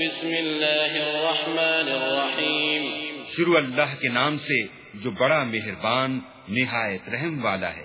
بسم الله الرحمن الرحيم شروع اللہ کے نام سے جو بڑا مہربان نہایت رحم والا ہے۔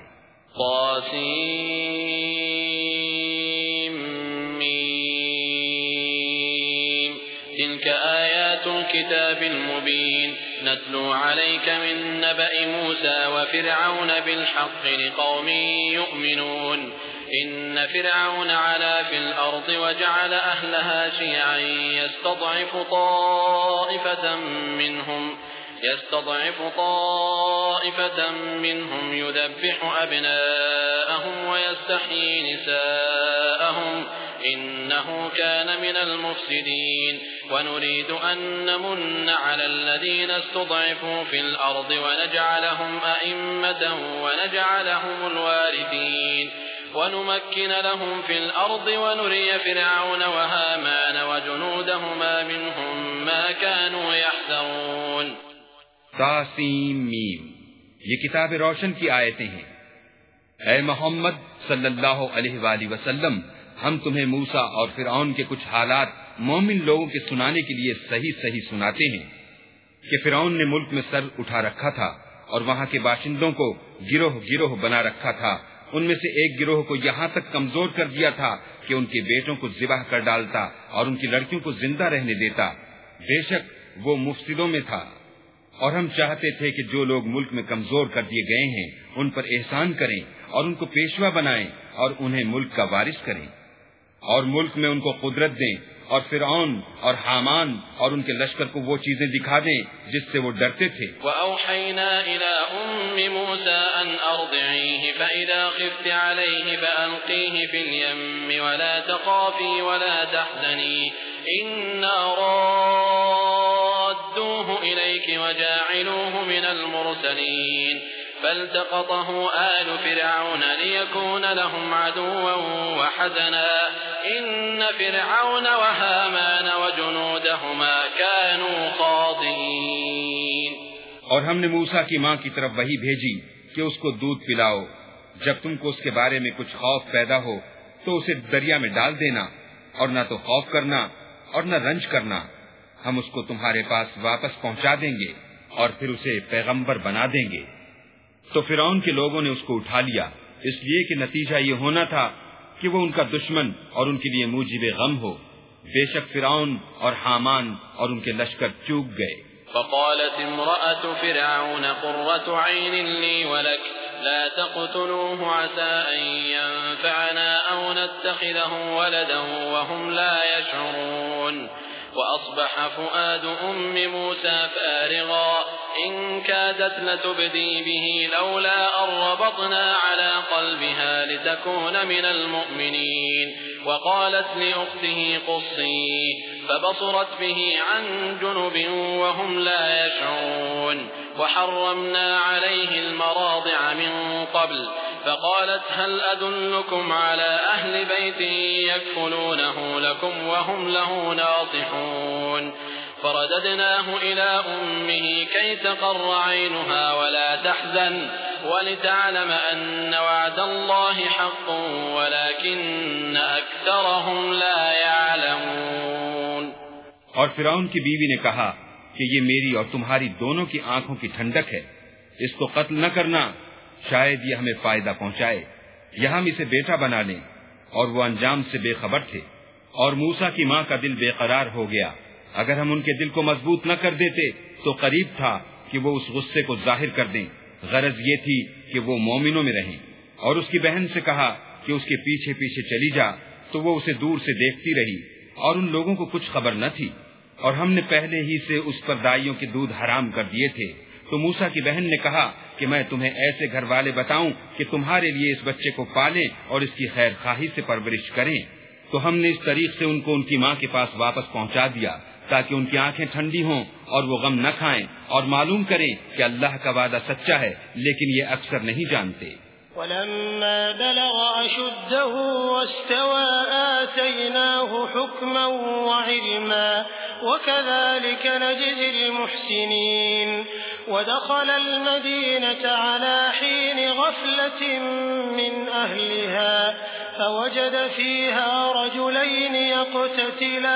ميم. تلك آيات الكتاب المبين۔ نتلو عليك من نبأ موسى وفرعون بالحق لقوم يؤمنون۔ إن فرعون علا في الأرض وجعل أهلها شيعا يستضعف طائفة منهم يستضعف طائفة منهم يذبح أبناءهم ويستحيي نساءهم إنه كان من المفسدين ونريد أن نمن على الذين استضعفوا في الأرض ونجعلهم أئمة ونجعلهم الوارثين ونمكن لهم في الأرض ونري فرعون وهامان وجنودهما منهم ما كانوا يحذرون. تاسیم میم. یہ کتاب روشن کی آیتیں ہیں۔ اے محمد صلی اللہ علیہ وآلہ وسلم، ہم تمہیں موسا اور فرعون کے کچھ حالات مومن لوگوں کے سنانے کے لیے صحیح صحیح سناتے ہیں۔ کہ فرعون نے ملک میں سر اٹھا رکھا تھا اور وہاں کے باشندوں کو گروہ گروہ بنا رکھا تھا۔ ان میں سے ایک گروہ کو یہاں تک کمزور کر دیا تھا کہ ان کے بیٹوں کو ذبح کر ڈالتا اور ان کی لڑکیوں کو زندہ رہنے دیتا۔ بے شک وہ مفسدوں میں تھا۔ اور ہم چاہتے تھے کہ جو لوگ ملک میں کمزور کر دیے گئے ہیں، ان پر احسان کریں اور ان کو پیشوا بنائیں اور انہیں ملک کا وارث کریں۔ اور ملک میں ان کو قدرت دیں اور فرعون اور حامان اور ان کے لشکر کو وہ چیزیں دکھا دیں جس سے وہ ڈرتے تھے۔ وأوحينا إلى أم موسى أن أرضعيه، فإذا خفت عليه فألقيه في اليم، ولا تخافي ولا تحزني، إنا رادوه إليك وجاعلوه من المرسلين. فالتقطه آل فرعون ليكون لهم عدوا وحزنا. إن فرعون وهامان وجنودهما كانوا خاضئين اور ہم نے موسا کی ماں کی طرف وہی بھیجی کہ اس کو دودھ پلاؤ۔ جب تم کو اس کے بارے میں کچھ خوف پیدا ہو، تو اسے دریا میں ڈال دینا اور نہ تو خوف کرنا اور نہ رنج کرنا۔ ہم اس کو تمہارے پاس واپس پہنچا دیں گے اور پھر اسے پیغمبر بنا دیں گے۔ تو فرعون کے لوگوں نے اس کو اٹھا لیا، اس لیے کہ نتیجہ یہ ہونا تھا کہ وہ ان کا دشمن اور ان کے لیے موجب غم ہو۔ بے شک فرعون اور حامان اور ان کے لشکر چوک گئے۔ فقالت امرأة فرعون قرة عين لي ولك، لا تقتلوه عسى أن ينفعنا أو نتخذه ولدا وهم لا يشعرون۔ وأصبح فؤاد أم موسى فارغا إن كادت لتبدي به لولا أن ربطنا على قلبها لتكون من المؤمنين. وقالت لأخته قصي، فبصرت به عن جنب وهم لا يشعرون. وحرمنا عليه المراضع من قبل، فقالت هل أدلكم على أهل بيت يكفلونه لكم وهم له ناصحون. فرددناه إلى أمه كي تقر عينها ولا تحزن ولتعلم أن وعد الله حق ولكن أكثرهم لا يعلمون. اور فرعون کی بیوی نے کہا کہ یہ میری اور تمہاری دونوں کی آنکھوں کی ٹھنڈک ہے، اس کو قتل نہ کرنا، شاید یہ ہمیں فائدہ پہنچائے۔ یہ ہم اسے بیٹا بنا لیں۔ اور وہ انجام سے بے خبر تھے۔ اور موسا کی ماں کا دل بے قرار ہو گیا۔ اگر ہم ان کے دل کو مضبوط نہ کر دیتے تو قریب تھا کہ وہ اس غصے کو ظاہر کر دیں۔ غرض یہ تھی کہ وہ مومنوں میں رہیں۔ اور اس کی بہن سے کہا کہ اس کے پیچھے پیچھے چلی جا، تو وہ اسے دور سے دیکھتی رہی۔ اور ان لوگوں کو کچھ خبر نہ تھی۔ اور ہم نے پہلے ہی سے اس پر دائیوں کے دودھ حرام کر دیے تھے۔ تو موسا کی بہن نے کہا کہ میں تمہیں ایسے گھر والے بتاؤں کہ تمہارے لیے اس بچے کو پالیں اور اس کی خیر خواہی سے پرورش کریں۔ تو ہم نے اس طریق سے ان کو ان کی ماں کے پاس واپس پہنچا دیا۔ تاکہ ان کی آنکھیں ٹھنڈی ہوں اور وہ غم نہ کھائیں اور معلوم کریں کہ اللہ کا وعدہ سچا ہے، لیکن یہ اکثر نہیں جانتے۔ ولما بلغ أشده واستوى، آتيناه حكما وعلما، وكذلك نجزي المحسنين۔ ودخل المدينة على حين غفلة من أهلها، فوجد فيها رجلين يقتتلان۔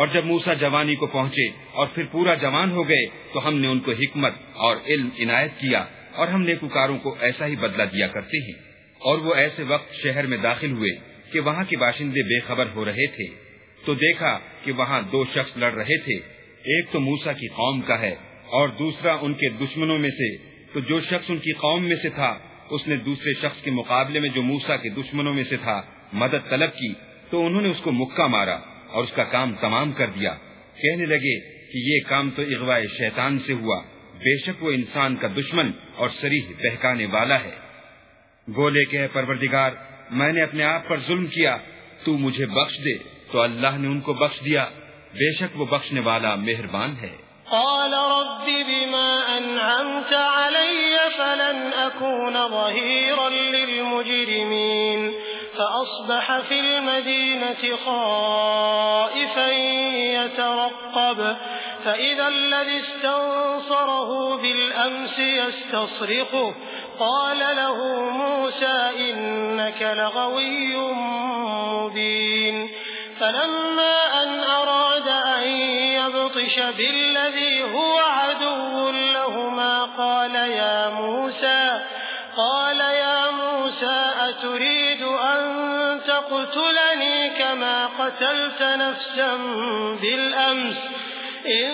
اور جب موسا جوانی کو پہنچے اور پھر پورا جوان ہو گئے تو ہم نے ان کو حکمت اور علم عنایت کیا اور ہم نیکوکاروں کو ایسا ہی بدلہ دیا کرتے ہیں۔ اور وہ ایسے وقت شہر میں داخل ہوئے کہ وہاں کے باشندے بے خبر ہو رہے تھے۔ تو دیکھا کہ وہاں دو شخص لڑ رہے تھے۔ ایک تو موسا کی قوم کا ہے اور دوسرا ان کے دشمنوں میں سے۔ تو جو شخص ان کی قوم میں سے تھا، اس نے دوسرے شخص کے مقابلے میں جو موسا کے دشمنوں میں سے تھا، مدد طلب کی۔ تو انہوں نے اس کو مکہ مارا۔ اور اس کا کام تمام کر دیا۔ کہنے لگے کہ یہ کام تو اغوا شیطان سے ہوا۔ بے شک وہ انسان کا دشمن اور سریح بہکانے والا ہے۔ گولے کے پروردگار، میں نے اپنے آپ پر ظلم کیا۔ تو مجھے بخش دے۔ تو اللہ نے ان کو بخش دیا۔ بے شک وہ بخشنے والا مہربان ہے۔ قال رب بما أنعمت علي فلن أكون ظهيرا للمجرمين۔ فأصبح في المدينة خائفا يترقب، فإذا الذي استنصره بالأمس يستصرخه. قال له موسى إنك لغوي مبين. فلما أن أراد أن يبطش بالذي هو عدو لهما قال يا تقتلني كما قتلت نفسا بالأمس إن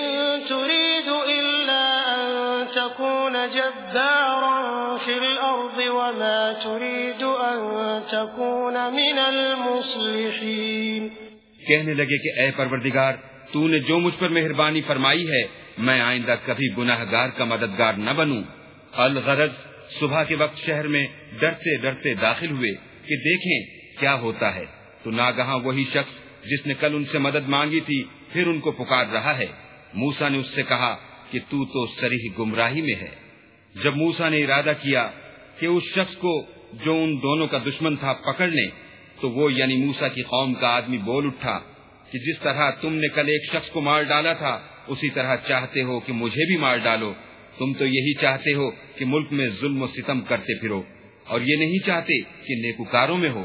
تريد إلا أن تكون جبارا في الأرض وما تريد أن تكون من المصلحين کہنے لگے کہ اے پروردگار، تو نے جو مجھ پر مہربانی فرمائی ہے، میں آئندہ کبھی گناہ گار کا مددگار نہ بنوں۔ الغرض، صبح کے وقت شہر میں ڈرتے ڈرتے داخل ہوئے کہ دیکھیں کیا ہوتا ہے۔ تو ناگہاں وہی شخص جس نے کل ان سے مدد مانگی تھی، پھر ان کو پکار رہا ہے۔ موسا نے اس سے کہا کہ تو تو سریح گمراہی میں ہے۔ جب موسا نے ارادہ کیا کہ اس شخص کو جو ان دونوں کا دشمن تھا پکڑ لیں تو وہ یعنی موسا کی قوم کا آدمی بول اٹھا کہ جس طرح تم نے کل ایک شخص کو مار ڈالا تھا، اسی طرح چاہتے ہو کہ مجھے بھی مار ڈالو۔ تم تو یہی چاہتے ہو کہ ملک میں ظلم و ستم کرتے پھرو، اور یہ نہیں چاہتے کہ نیکوکاروں میں ہو۔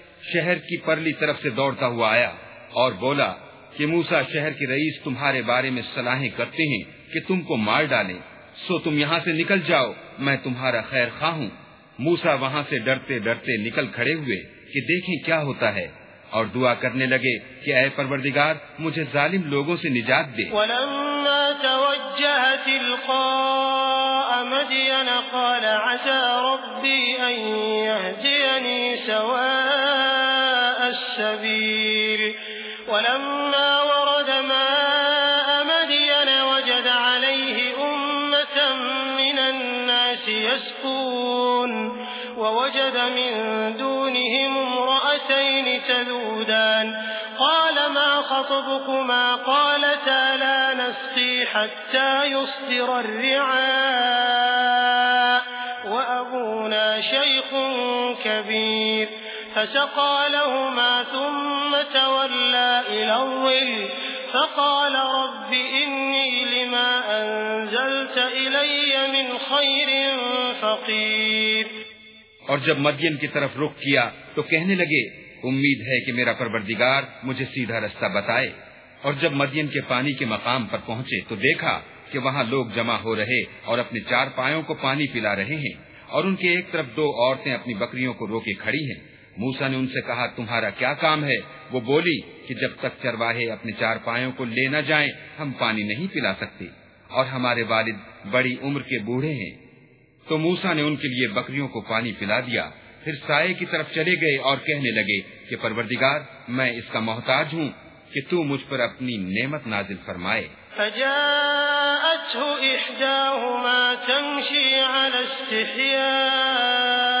شہر کی پرلی طرف سے دوڑتا ہوا آیا اور بولا کہ موسا شہر کے رئیس تمہارے بارے میں صلاحیں کرتے ہیں کہ تم کو مار ڈالیں۔ سو تم یہاں سے نکل جاؤ، میں تمہارا خیر خواہ ہوں۔ موسا وہاں سے ڈرتے ڈرتے نکل کھڑے ہوئے کہ دیکھیں کیا ہوتا ہے۔ اور دعا کرنے لگے کہ اے پروردگار، مجھے ظالم لوگوں سے نجات دے۔ ولما توجه تلقاء مدين قال عسى ربي أن يهديني سواء السبيل ولما ورد ماء مدين وجد عليه أمة من الناس يسكون. ووجد من دونهم امرأتين تذودان. قال ما خطبكما؟ قالتا لا نسقي حتى يصدر الرعاء. وأبونا شيخ كبير. فسقى لهما ثم تولى إلى الظل فقال رب إني لما أنزلت إلي من خير فقير اور جب مدین کی طرف رخ کیا تو کہنے لگے، امید ہے کہ میرا پروردگار مجھے سیدھا رستہ بتائے۔ اور جب مدین کے پانی کے مقام پر پہنچے تو دیکھا کہ وہاں لوگ جمع ہو رہے اور اپنے چار پایوں کو پانی پلا رہے ہیں اور ان کے ایک طرف دو عورتیں اپنی بکریوں کو روکے کھڑی ہیں۔ موسا نے ان سے کہا، تمہارا کیا کام ہے؟ وہ بولی کہ جب تک چرواہے اپنے چار پایوں کو لے نہ جائیں، ہم پانی نہیں پلا سکتے اور ہمارے والد بڑی عمر کے بوڑھے ہیں۔ تو موسا نے ان کے لیے بکریوں کو پانی پلا دیا۔ پھر سائے کی طرف چلے گئے اور کہنے لگے کہ، پروردگار، میں اس کا محتاج ہوں کہ تو مجھ پر اپنی نعمت نازل فرمائے۔ فجاءته إحداهما تمشي على استحياء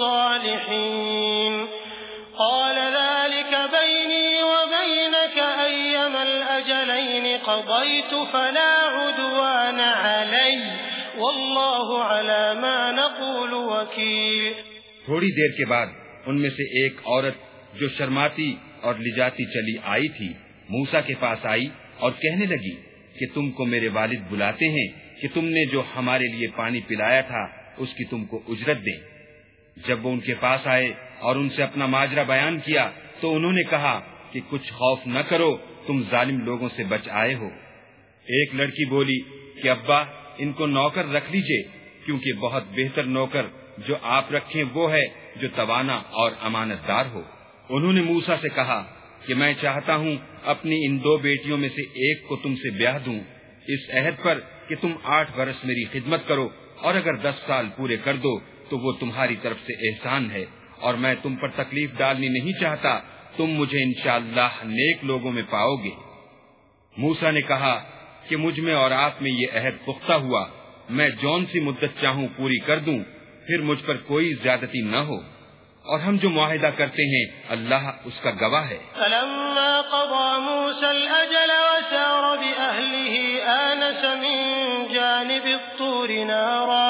الصالحين. قال ذلك بيني وبينك أيما الأجلين. قضيت فلا عدوان علي. والله على ما نقول وكيل. تھوڑی دیر کے بعد ان میں سے ایک عورت جو شرماتی اور لجاتی چلی آئی تھی موسا کے پاس آئی اور کہنے لگی کہ تم کو میرے والد بلاتے ہیں، کہ تم نے جو ہمارے لیے پانی پلایا تھا، اس کی تم کو اجرت دیں۔ جب وہ ان کے پاس آئے اور ان سے اپنا ماجرا بیان کیا تو انہوں نے کہا کہ کچھ خوف نہ کرو، تم ظالم لوگوں سے بچ آئے ہو۔ ایک لڑکی بولی کہ ابا، ان کو نوکر رکھ لیجیے، کیونکہ بہت بہتر نوکر جو آپ رکھیں وہ ہے جو توانا اور امانت دار ہو۔ انہوں نے موسا سے کہا کہ میں چاہتا ہوں اپنی ان دو بیٹیوں میں سے ایک کو تم سے بیاہ دوں۔ اس عہد پر کہ تم آٹھ برس میری خدمت کرو اور اگر دس سال پورے کر دو تو وہ تمہاری طرف سے احسان ہے اور میں تم پر تکلیف ڈالنی نہیں چاہتا، تم مجھے انشاءاللہ نیک لوگوں میں پاؤ گے۔ موسا نے کہا کہ مجھ میں اور آپ میں یہ عہد پختہ ہوا، میں جون سی مدت چاہوں پوری کر دوں، پھر مجھ پر کوئی زیادتی نہ ہو۔ اور ہم جو معاہدہ کرتے ہیں، اللہ اس کا گواہ ہے۔ فلما قضى موسى الأجل وسار بأهله آنس من جانب الطور نارا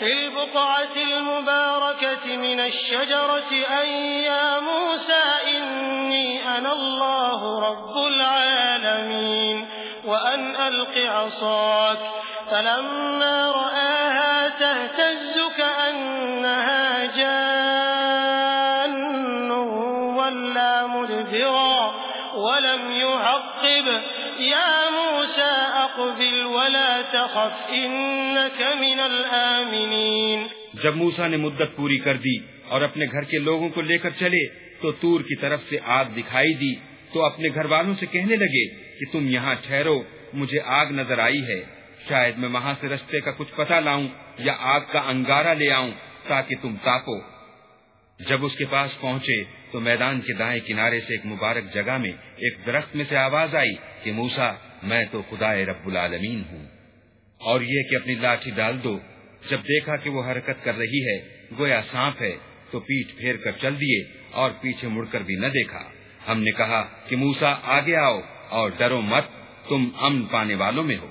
في البقعة المباركة من الشجرة أن يا موسى إني أنا الله رب العالمين وأن ألق عصاك فلما رأى موسى ولا تخف، إنك من الآمنين. جب موسا نے مدت پوری کر دی اور اپنے گھر کے لوگوں کو لے کر چلے، تو تور کی طرف سے آگ دکھائی دی۔ تو اپنے گھر والوں سے کہنے لگے کہ تم یہاں ٹھہرو، مجھے آگ نظر آئی ہے۔ شاید میں وہاں سے رستے کا کچھ پتہ لاؤں یا آگ کا انگارہ لے آؤں تاکہ تم تاپو۔ جب اس کے پاس پہنچے، تو میدان کے دائیں کنارے سے ایک مبارک جگہ میں ایک درخت میں سے آواز آئی کہ موسا میں تو خدا رب العالمین ہوں۔ اور یہ کہ اپنی لاٹھی ڈال دو، جب دیکھا کہ وہ حرکت کر رہی ہے، گویا سانپ ہے، تو پیٹ پھیر کر چل دیے اور پیچھے مڑ کر بھی نہ دیکھا۔ ہم نے کہا کہ موسا آگے آؤ اور ڈرو مت، تم امن پانے والوں میں ہو۔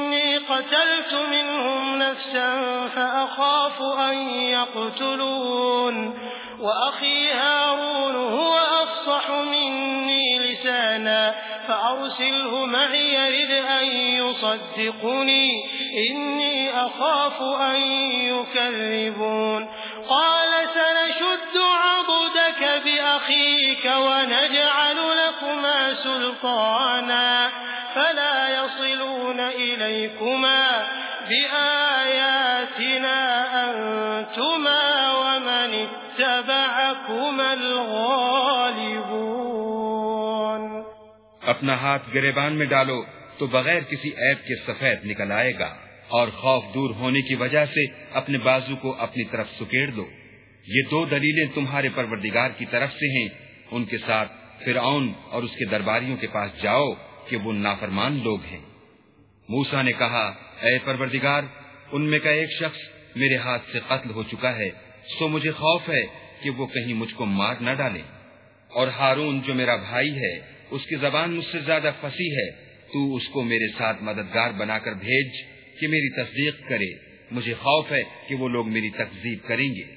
قتلت منهم نفسا فأخاف أن يقتلون وأخي هارون هو أفصح مني لسانا فأرسله معي يرد أن يصدقني إني أخاف أن يكذبون قال سنشد عضدك بأخيك ونجعل لكما سلطانا فلا يصلون إليكما بآياتنا أنتما ومن اتبعكما الغالبون اپنا ہاتھ گریبان میں ڈالو تو بغیر کسی عیب کے سفید نکل آئے گا اور خوف دور ہونے کی وجہ سے اپنے بازو کو اپنی طرف سکیڑ دو۔ یہ دو دلیلیں تمہارے پروردگار کی طرف سے ہیں۔ ان کے ساتھ فرعون اور اس کے درباریوں کے پاس جاؤ۔ کہ وہ نافرمان لوگ ہیں۔ موسا نے کہا، اے پروردگار، ان میں کا ایک شخص میرے ہاتھ سے قتل ہو چکا ہے، سو مجھے خوف ہے کہ وہ کہیں مجھ کو مار نہ ڈالے۔ اور ہارون جو میرا بھائی ہے، اس کی زبان مجھ سے زیادہ پھنسی ہے، تو اس کو میرے ساتھ مددگار بنا کر بھیج کہ میری تصدیق کرے۔ مجھے خوف ہے کہ وہ لوگ میری تکزیب کریں گے۔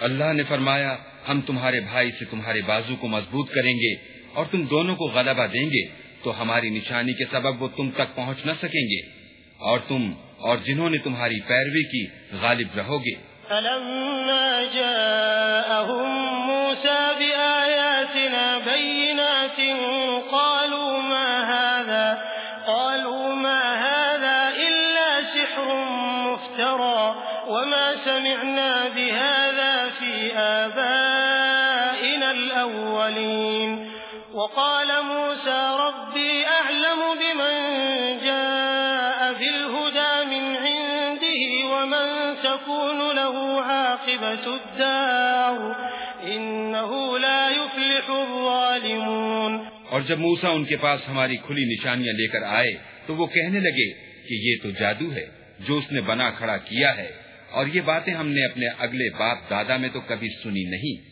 اللہ نے فرمایا، ہم تمہارے بھائی سے تمہارے بازو کو مضبوط کریں گے اور تم دونوں کو غلبہ دیں گے۔ تو ہماری نشانی کے سبب وہ تم تک پہنچ نہ سکیں گے اور تم اور جنہوں نے تمہاری پیروی کی غالب رہو گے فلما جاءهم موسى بآياتنا بينات قالوا ما هذا قالوا ما هذا إلا سحر مفترى وما سمعنا بهذا في آبائنا الأولين وقال موسى الدار، إنه لا يفلح الظالمون. اور جب موسا ان کے پاس ہماری کھلی نشانیاں لے کر آئے، تو وہ کہنے لگے کہ یہ تو جادو ہے جو اس نے بنا کھڑا کیا ہے، اور یہ باتیں ہم نے اپنے اگلے باپ دادا میں تو کبھی سنی نہیں۔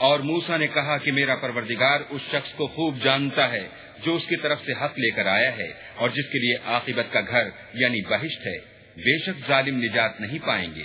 اور موسا نے کہا کہ میرا پروردگار اس شخص کو خوب جانتا ہے جو اس کی طرف سے حق لے کر آیا ہے، اور جس کے لیے عاقبت کا گھر یعنی بہشت ہے، بے شک ظالم نجات نہیں پائیں گے۔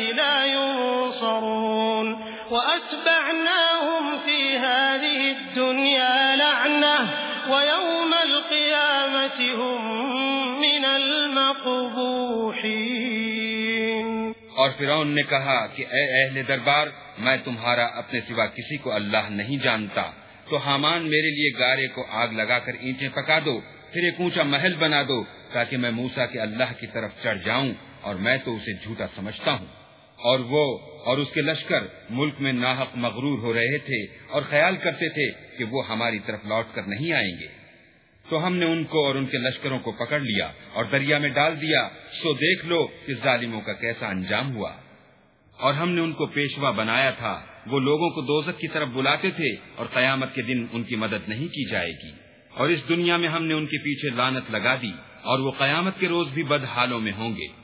لا ينصرون وأتبعناهم في هذه الدنيا لعنة ويوم القيامة هم من المقبوحين اور فرعون نے کہا کہ اے اہل دربار، میں تمہارا اپنے سوا کسی کو اللہ نہیں جانتا۔ تو حامان میرے لیے گارے کو آگ لگا کر اینٹیں پکا دو، پھر ایک اونچا محل بنا دو تاکہ میں موسا کے اللہ کی طرف چڑھ جاؤں اور میں تو اسے جھوٹا سمجھتا ہوں۔ اور وہ اور اس کے لشکر ملک میں ناحق مغرور ہو رہے تھے اور خیال کرتے تھے کہ وہ ہماری طرف لوٹ کر نہیں آئیں گے۔ تو ہم نے ان کو اور ان کے لشکروں کو پکڑ لیا اور دریا میں ڈال دیا۔ سو دیکھ لو کہ ظالموں کا کیسا انجام ہوا۔ اور ہم نے ان کو پیشوا بنایا تھا۔ وہ لوگوں کو دوزک کی طرف بلاتے تھے اور قیامت کے دن ان کی مدد نہیں کی جائے گی۔ اور اس دنیا میں ہم نے ان کے پیچھے لانت لگا دی اور وہ قیامت کے روز بھی بد حالوں میں ہوں گے۔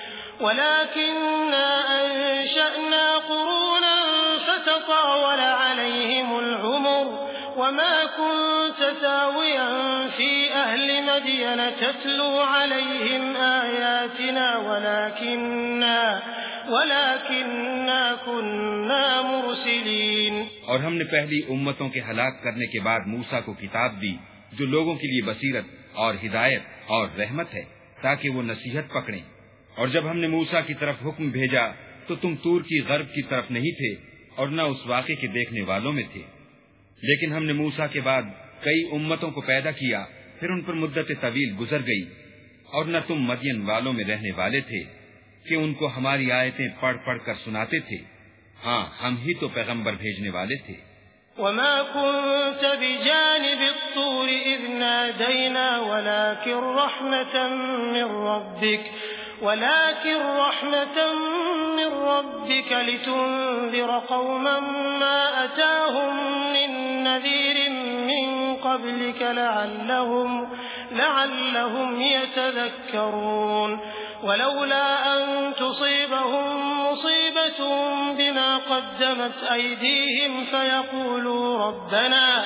ولكننا أنشأنا قرونا فتطاول عليهم العمر وما كنت ثاويا في أهل مدين تتلو عليهم آياتنا ولكننا ولكننا كنا مرسلين. اور ہم نے پہلی امتوں کے ہلاک کرنے کے بعد موسا کو کتاب دی جو لوگوں کے لیے بصیرت اور ہدایت اور رحمت ہے تاکہ وہ نصیحت پکڑیں۔ اور جب ہم نے موسا کی طرف حکم بھیجا تو تم تور کی غرب کی طرف نہیں تھے اور نہ اس واقعے کے دیکھنے والوں میں تھے۔ لیکن ہم نے موسا کے بعد کئی امتوں کو پیدا کیا، پھر ان پر مدت طویل گزر گئی اور نہ تم مدین والوں میں رہنے والے تھے کہ ان کو ہماری آیتیں پڑھ پڑھ کر سناتے تھے۔ ہاں ہم ہی تو پیغمبر بھیجنے والے تھے۔ وما كنت بجانب الطور إذ نادينا ولكن رحمة من ربك ولكن رحمة من ربك لتنذر قوما ما أتاهم من نذير من قبلك لعلهم, لعلهم يتذكرون ولولا أن تصيبهم مصيبة بما قدمت أيديهم فيقولوا ربنا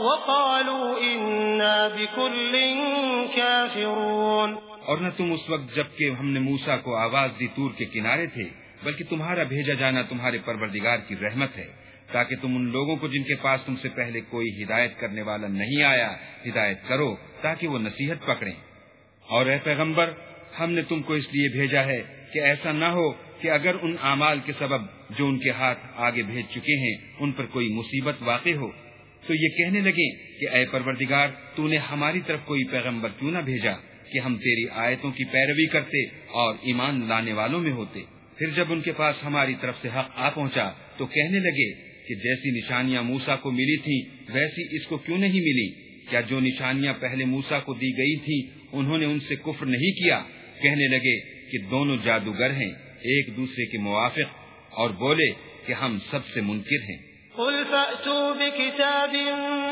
وقالوا إنا بكل كافرون. اور نہ تم اس وقت جبکہ ہم نے موسا کو آواز دی تور کے کنارے تھے، بلکہ تمہارا بھیجا جانا تمہارے پروردگار کی رحمت ہے، تاکہ تم ان لوگوں کو جن کے پاس تم سے پہلے کوئی ہدایت کرنے والا نہیں آیا، ہدایت کرو، تاکہ وہ نصیحت پکڑیں۔ اور اے پیغمبر، ہم نے تم کو اس لیے بھیجا ہے کہ ایسا نہ ہو کہ اگر ان اعمال کے سبب جو ان کے ہاتھ آگے بھیج چکے ہیں، ان پر کوئی مصیبت واقع ہو۔ تو یہ کہنے لگے کہ اے پروردگار، تو نے ہماری طرف کوئی پیغمبر کیوں نہ بھیجا کہ ہم تیری آیتوں کی پیروی کرتے اور ایمان لانے والوں میں ہوتے؟ پھر جب ان کے پاس ہماری طرف سے حق آ پہنچا، تو کہنے لگے کہ جیسی نشانیاں موسا کو ملی تھی ویسی اس کو کیوں نہیں ملی؟ کیا جو نشانیاں پہلے موسا کو دی گئی تھی انہوں نے ان سے کفر نہیں کیا؟ کہنے لگے کہ دونوں جادوگر ہیں، ایک دوسرے کے موافق اور بولے کہ ہم سب سے منکر ہیں۔ قل فأتوا بكتاب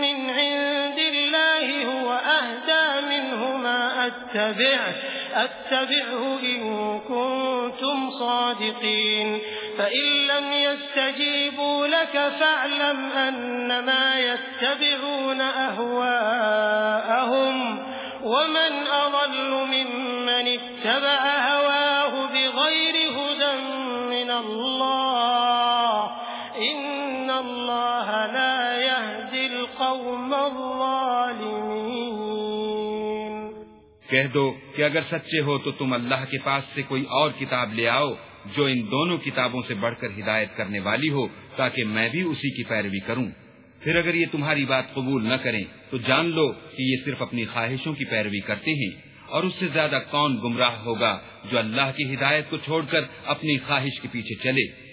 من عند الله هو أهدى منه ما أتبع أتبعه إن كنتم صادقين فإن لم يستجيبوا لك فاعلم أنما يتبعون أهواءهم ومن أضل ممن اتبع هواه کہہ دو کہ اگر سچے ہو تو تم اللہ کے پاس سے کوئی اور کتاب لے آؤ جو ان دونوں کتابوں سے بڑھ کر ہدایت کرنے والی ہو تاکہ میں بھی اسی کی پیروی کروں۔ پھر اگر یہ تمہاری بات قبول نہ کریں تو جان لو کہ یہ صرف اپنی خواہشوں کی پیروی کرتے ہیں اور اس سے زیادہ کون گمراہ ہوگا جو اللہ کی ہدایت کو چھوڑ کر اپنی خواہش کے پیچھے چلے۔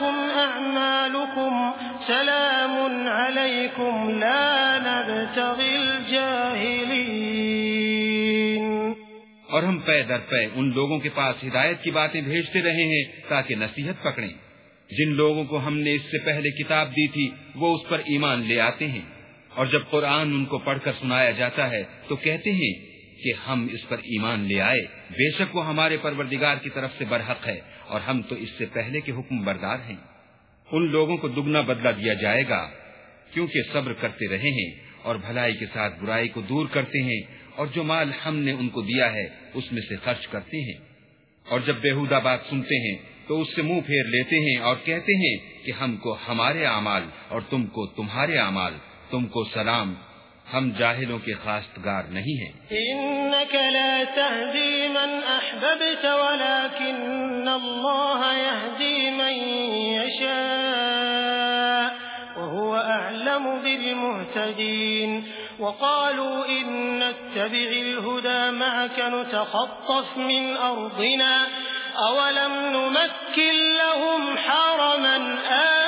ولكم أعمالكم سلام عليكم لا نبتغي الجاهلين اور ہم پے در پے ان لوگوں کے پاس ہدایت کی باتیں بھیجتے رہے ہیں تاکہ نصیحت پکڑیں۔ جن لوگوں کو ہم نے اس سے پہلے کتاب دی تھی، وہ اس پر ایمان لے آتے ہیں۔ اور جب قرآن ان کو پڑھ کر سنایا جاتا ہے، تو کہتے ہیں کہ ہم اس پر ایمان لے آئے۔ بے شک وہ ہمارے پروردگار کی طرف سے برحق ہے اور ہم تو اس سے پہلے کے حکم بردار ہیں۔ ان لوگوں کو دگنا بدلہ دیا جائے گا، کیونکہ صبر کرتے رہے ہیں اور بھلائی کے ساتھ برائی کو دور کرتے ہیں اور جو مال ہم نے ان کو دیا ہے، اس میں سے خرچ کرتے ہیں۔ اور جب بےحدہ بات سنتے ہیں، تو اس سے منہ پھیر لیتے ہیں اور کہتے ہیں کہ ہم کو ہمارے اعمال اور تم کو تمہارے اعمال، تم کو سلام ہم جاہلوں کے خاستگار نہیں ہیں۔ انك لا تهدي من احببت ولكن الله يهدي من يشاء وهو اعلم بالمهتدين وقالوا ان نتبع الهدى معك نتخطف من ارضنا اولم نمكن لهم حرما امنا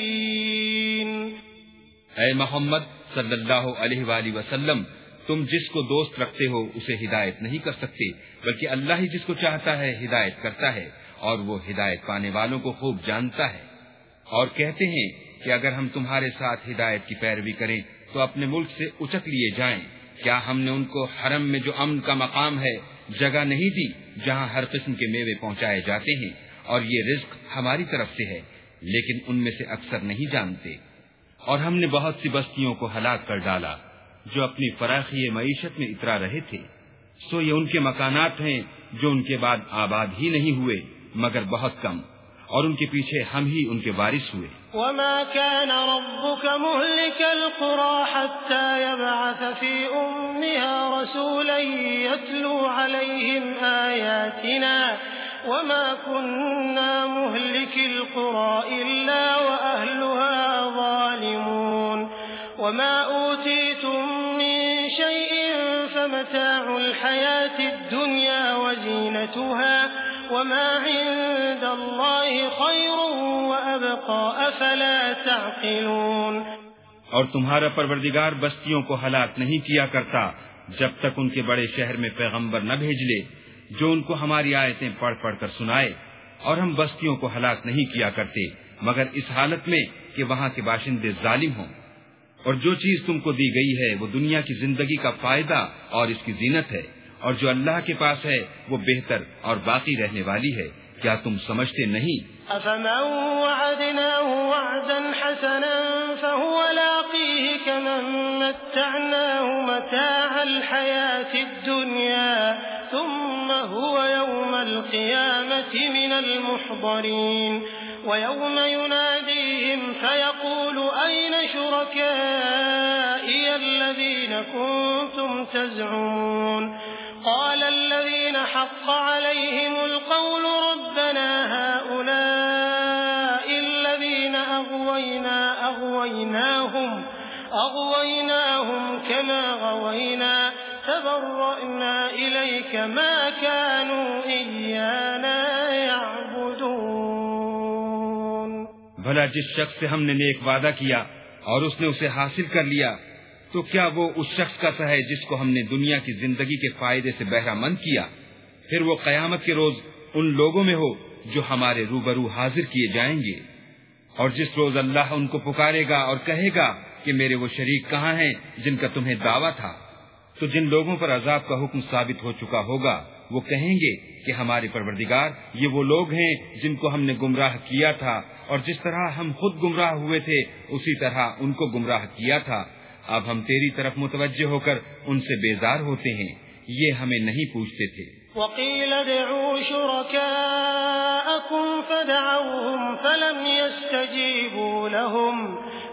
اے محمد صلی اللہ علیہ وآلہ وسلم، تم جس کو دوست رکھتے ہو اسے ہدایت نہیں کر سکتے، بلکہ اللہ ہی جس کو چاہتا ہے ہدایت کرتا ہے اور وہ ہدایت پانے والوں کو خوب جانتا ہے۔ اور کہتے ہیں کہ اگر ہم تمہارے ساتھ ہدایت کی پیروی کریں تو اپنے ملک سے اچک لیے جائیں۔ کیا ہم نے ان کو حرم میں جو امن کا مقام ہے، جگہ نہیں دی جہاں ہر قسم کے میوے پہنچائے جاتے ہیں؟ اور یہ رزق ہماری طرف سے ہے، لیکن ان میں سے اکثر نہیں جانتے۔ اور ہم نے بہت سی بستیوں کو ہلاک کر ڈالا جو اپنی فراخی معیشت میں اترا رہے تھے۔ سو یہ ان کے مکانات ہیں جو ان کے بعد آباد ہی نہیں ہوئے، مگر بہت کم۔ اور ان کے پیچھے ہم ہی ان کے وارث ہوئے۔ وما كان ربك مهلك القرى حتى يبعث في أمها رسولا يتلو عليهم آياتنا وما كنا مهلك القرى إلا وأهلها ظالمون وما أوتيتم من شيء فمتاع الحياة الدنيا وزينتها وما عند الله خير وأبقى أفلا تعقلون اور تمہارا پروردگار بستیوں کو ہلاک نہیں کیا کرتا جب تک ان کے بڑے شہر میں پیغمبر نہ بھیج لے جو ان کو ہماری آیتیں پڑھ پڑھ کر سنائے، اور ہم بستیوں کو ہلاک نہیں کیا کرتے، مگر اس حالت میں کہ وہاں کے باشندے ظالم ہوں۔ اور جو چیز تم کو دی گئی ہے، وہ دنیا کی زندگی کا فائدہ اور اس کی زینت ہے، اور جو اللہ کے پاس ہے، وہ بہتر اور باقی رہنے والی ہے۔ کیا تم سمجھتے نہیں؟ أفمن وعدناه وعدا حسنا فهو لاقيه كمن متعناه متاع الحياة الدنيا ثم هو يوم القيامة من المحضرين. ويوم يناديهم فيقول أين شركائي الذين كنتم تزعمون؟ قال الذين حق عليهم القول ربنا هؤلاء الذين أغوينا أغويناهم أغويناهم كما غوينا تبرأنا إليك ما كانوا إيانا يعبدون بھلا جس شخص سے ہم نے نیک وعدہ کیا اور اس نے اسے حاصل کر لیا، تو کیا وہ اس شخص کا سا ہے جس کو ہم نے دنیا کی زندگی کے فائدے سے بہرہ مند کیا؟ پھر وہ قیامت کے روز ان لوگوں میں ہو جو ہمارے روبرو حاضر کیے جائیں گے۔ اور جس روز اللہ ان کو پکارے گا اور کہے گا کہ میرے وہ شریک کہاں ہیں جن کا تمہیں دعویٰ تھا؟ تو جن لوگوں پر عذاب کا حکم ثابت ہو چکا ہوگا، وہ کہیں گے کہ ہمارے پروردگار یہ وہ لوگ ہیں جن کو ہم نے گمراہ کیا تھا، اور جس طرح ہم خود گمراہ ہوئے تھے، اسی طرح ان کو گمراہ کیا تھا۔ اب ہم تیری طرف متوجہ ہو کر ان سے بیزار ہوتے ہیں، یہ ہمیں نہیں پوچھتے تھے۔ وقيل ادعوا شركاءكم فدعوهم فلم يستجيبوا لهم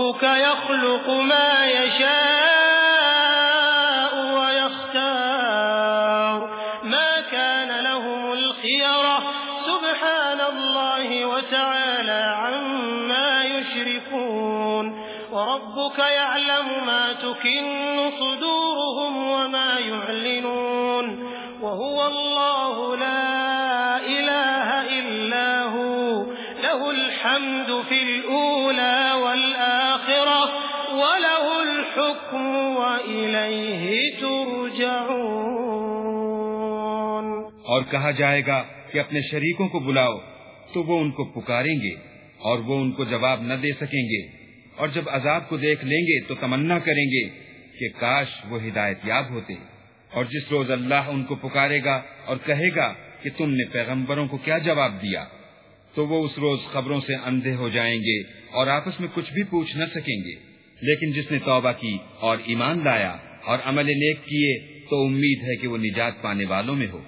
وربك يخلق ما يشاء ويختار. ما كان لهم الخيرة سبحان الله وتعالى عما يشركون. وربك يعلم ما تكن صدورهم وما يعلنون. وهو الله لا وإليه ترجعون۔ اور کہا جائے گا کہ اپنے شریکوں کو بلاؤ، تو وہ ان کو پکاریں گے اور وہ ان کو جواب نہ دے سکیں گے۔ اور جب عذاب کو دیکھ لیں گے تو تمنا کریں گے کہ کاش وہ ہدایت یاب ہوتے۔ اور جس روز اللہ ان کو پکارے گا اور کہے گا کہ تم نے پیغمبروں کو کیا جواب دیا، تو وہ اس روز خبروں سے اندھے ہو جائیں گے اور آپس میں کچھ بھی پوچھ نہ سکیں گے۔ لیکن جس نے توبہ کی اور ایمان لایا اور عمل نیک کیے تو امید ہے کہ وہ نجات پانے والوں میں ہو۔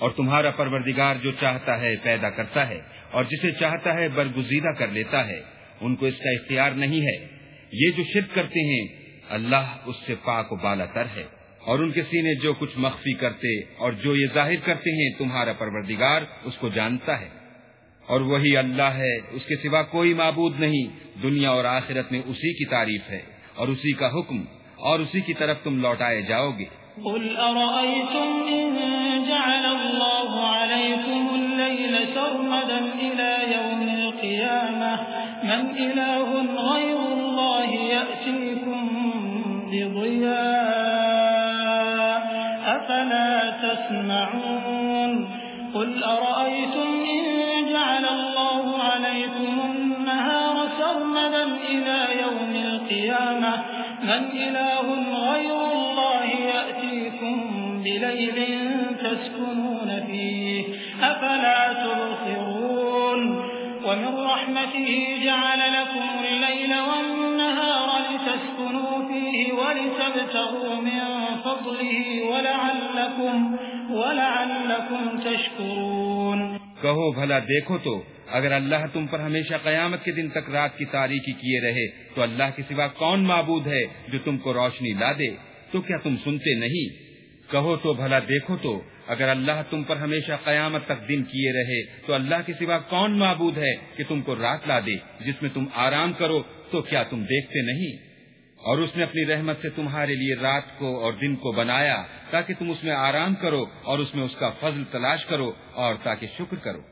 اور تمہارا پروردگار جو چاہتا ہے پیدا کرتا ہے اور جسے چاہتا ہے برگزیدہ کر لیتا ہے، ان کو اس کا اختیار نہیں ہے۔ یہ جو شرک کرتے ہیں، اللہ اس سے پاک و بالا تر ہے۔ اور ان کے سینے جو کچھ مخفی کرتے اور جو یہ ظاہر کرتے ہیں، تمہارا پروردگار اس کو جانتا ہے۔ اور وہی اللہ ہے، اس کے سوا کوئی معبود نہیں۔ دنیا اور آخرت میں اسی کی تعریف ہے اور اسی کا حکم اور اسی کی طرف تم لوٹائے جاؤ گے۔ قل أرأيتم إن جعل الله عليكم الليل سرمدا إلى يوم القيامة من إله غير الله يأتيكم بضياء أفلا تسمعون؟ قل أرأيتم من إله غير الله يأتيكم بليل تسكنون فيه أفلا تبصرون؟ ومن رحمته جعل لكم الليل والنهار لتسكنوا فيه ولتبتغوا من فضله ولعلكم, ولعلكم تشكرون. کہو بھلا دیکھو تو اگر اللہ تم پر ہمیشہ قیامت کے دن تک رات کی تاریخی کیے رہے، تو اللہ کے سوا کون معبود ہے جو تم کو روشنی لا دے؟ تو کیا تم سنتے نہیں؟ کہو تو بھلا دیکھو تو، اگر اللہ تم پر ہمیشہ قیامت تک دن کیے رہے، تو اللہ کے سوا کون معبود ہے کہ تم کو رات لا دے، جس میں تم آرام کرو، تو کیا تم دیکھتے نہیں؟ اور اس نے اپنی رحمت سے تمہارے لیے رات کو اور دن کو بنایا، تاکہ تم اس میں آرام کرو اور اس میں اس کا فضل تلاش کرو اور تاکہ شکر کرو۔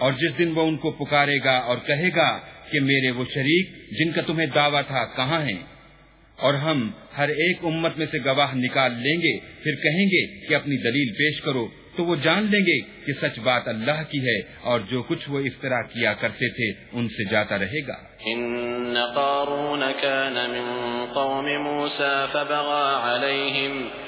اور جس دن وہ ان کو پکارے گا اور کہے گا کہ میرے وہ شریک جن کا تمہیں دعویٰ تھا کہاں ہیں؟ اور ہم ہر ایک امت میں سے گواہ نکال لیں گے، پھر کہیں گے کہ اپنی دلیل پیش کرو، تو وہ جان لیں گے کہ سچ بات اللہ کی ہے اور جو کچھ وہ افطرا کیا کرتے تھے ان سے جاتا رہے گا۔ ان قارون كان من قوم موسى فبغى عليهم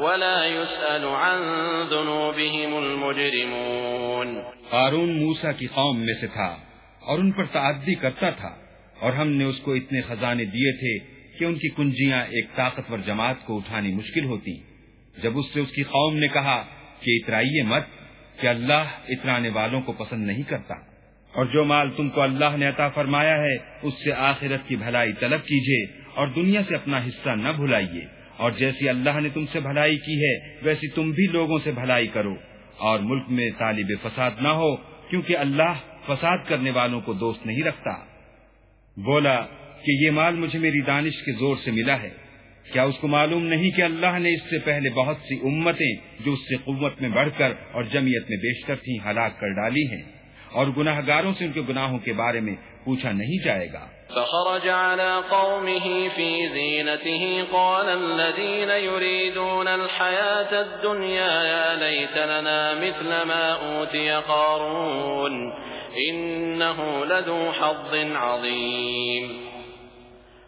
ولا يسأل عن ذنوبهم المجرمون۔ قارون موسا کی قوم میں سے تھا اور ان پر تعدی کرتا تھا اور ہم نے اس کو اتنے خزانے دیے تھے کہ ان کی کنجیاں ایک طاقتور جماعت کو اٹھانی مشکل ہوتی۔ جب اس سے اس کی قوم نے کہا کہ اترائیے مت، کہ اللہ اترانے والوں کو پسند نہیں کرتا۔ اور جو مال تم کو اللہ نے عطا فرمایا ہے، اس سے آخرت کی بھلائی طلب کیجیے اور دنیا سے اپنا حصہ نہ بھلائیے۔ اور جیسی اللہ نے تم سے بھلائی کی ہے، ویسی تم بھی لوگوں سے بھلائی کرو۔ اور ملک میں طالب فساد نہ ہو، کیونکہ اللہ فساد کرنے والوں کو دوست نہیں رکھتا۔ بولا کہ یہ مال مجھے میری دانش کے زور سے ملا ہے۔ کیا اس کو معلوم نہیں کہ اللہ نے اس سے پہلے بہت سی امتیں جو اس سے قوت میں بڑھ کر اور جمعیت میں بیشتر تھیں، ہلاک کر ڈالی ہیں؟ اور گناہ گاروں سے ان کے گناہوں کے بارے میں پوچھا نہیں جائے گا۔ فخرج على قومه في زينته، قال الذين يريدون الحياة الدنيا يا ليت لنا مثل ما أوتي قارون، إنه لذو حظ عظيم۔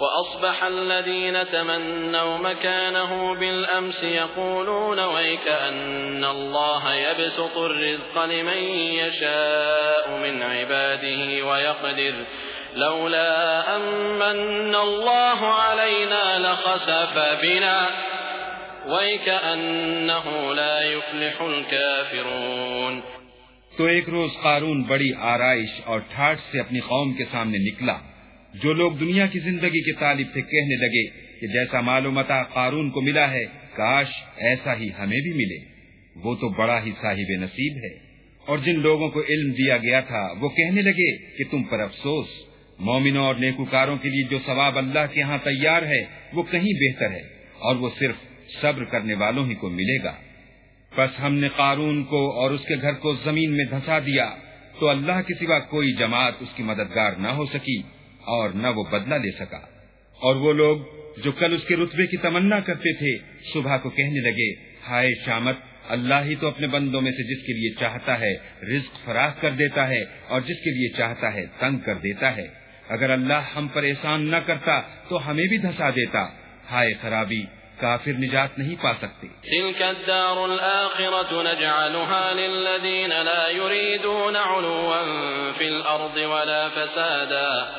وأصبح الذين تمنوا مكانه بالأمس يقولون ويك أن الله يبسط الرزق لمن يشاء من عباده ويقدر لولا أمن الله علينا لخسف بنا ويك أنه لا يفلح الكافرون تو ایک روز قارون بڑی آرائش اور ٹھاٹ سے اپنی قوم کے سامنے نکلا۔ جو لوگ دنیا کی زندگی کے طالب تھے کہنے لگے کہ جیسا معلومات قارون کو ملا ہے، کاش ایسا ہی ہمیں بھی ملے۔ وہ تو بڑا ہی صاحب نصیب ہے۔ اور جن لوگوں کو علم دیا گیا تھا، وہ کہنے لگے کہ تم پر افسوس۔ مومنوں اور نیکوکاروں کے لیے جو ثواب اللہ کے ہاں تیار ہے، وہ کہیں بہتر ہے۔ اور وہ صرف صبر کرنے والوں ہی کو ملے گا۔ بس ہم نے قارون کو اور اس کے گھر کو زمین میں دھسا دیا، تو اللہ کے سوا کوئی جماعت اس کی مددگار نہ ہو سکی۔ اور نہ وہ بدلہ لے سکا۔ اور وہ لوگ جو کل اس کے رتبے کی تمنا کرتے تھے، صبح کو کہنے لگے، ہائے شامت، اللہ ہی تو اپنے بندوں میں سے جس کے لیے چاہتا ہے رزق فراخ کر دیتا ہے اور جس کے لیے چاہتا ہے تنگ کر دیتا ہے۔ اگر اللہ ہم پر احسان نہ کرتا تو ہمیں بھی دھسا دیتا۔ ہائے خرابی، کافر نجات نہیں پا سکتے۔ تلك الدار الآخرة نجعلها للذين لا يريدون علوا في الأرض ولا فسادا۔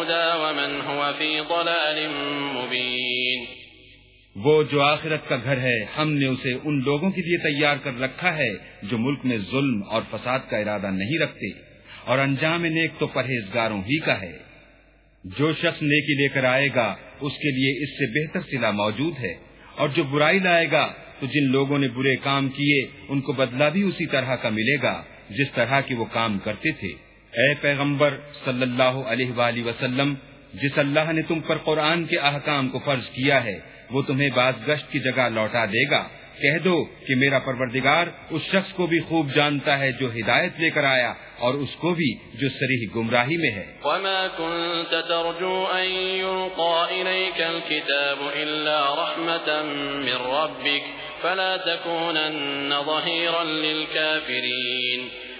بالهدى ومن هو في ضلال مبين۔ وہ جو آخرت کا گھر ہے، ہم نے اسے ان لوگوں کے لیے تیار کر رکھا ہے جو ملک میں ظلم اور فساد کا ارادہ نہیں رکھتے۔ اور انجام نیک تو پرہیزگاروں ہی کا ہے۔ جو شخص نیکی لے کر آئے گا، اس کے لیے اس سے بہتر سلا موجود ہے۔ اور جو برائی لائے گا، تو جن لوگوں نے برے کام کیے، ان کو بدلہ بھی اسی طرح کا ملے گا، جس طرح کے وہ کام کرتے تھے۔ اے پیغمبر صلی اللہ علیہ وآلہ وسلم، جس اللہ نے تم پر قرآن کے احکام کو فرض کیا ہے، وہ تمہیں بعض گشت کی جگہ لوٹا دے گا۔ کہہ دو کہ میرا پروردگار اس شخص کو بھی خوب جانتا ہے جو ہدایت لے کر آیا اور اس کو بھی جو سریح گمراہی میں ہے۔ وما كنت ترجو أن يلقى إليك الكتاب إلا رحمة من ربك، فلا تكونن ظهيرا للكافرين۔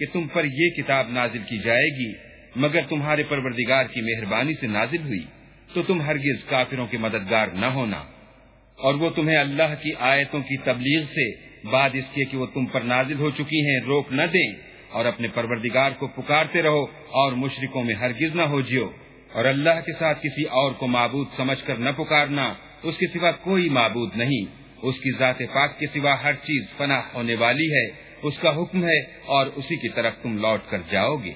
کہ تم پر یہ کتاب نازل کی جائے گی، مگر تمہارے پروردگار کی مہربانی سے نازل ہوئی، تو تم ہرگز کافروں کے مددگار نہ ہونا۔ اور وہ تمہیں اللہ کی آیتوں کی تبلیغ سے بعد اس کے کہ وہ تم پر نازل ہو چکی ہیں، روک نہ دیں۔ اور اپنے پروردگار کو پکارتے رہو اور مشرکوں میں ہرگز نہ ہو جیو۔ اور اللہ کے ساتھ کسی اور کو معبود سمجھ کر نہ پکارنا، اس کے سوا کوئی معبود نہیں۔ اس کی ذات پاک کے سوا ہر چیز فنا ہونے والی ہے۔ اس کا حکم ہے اور اسی کی طرف تم لوٹ کر جاؤ گے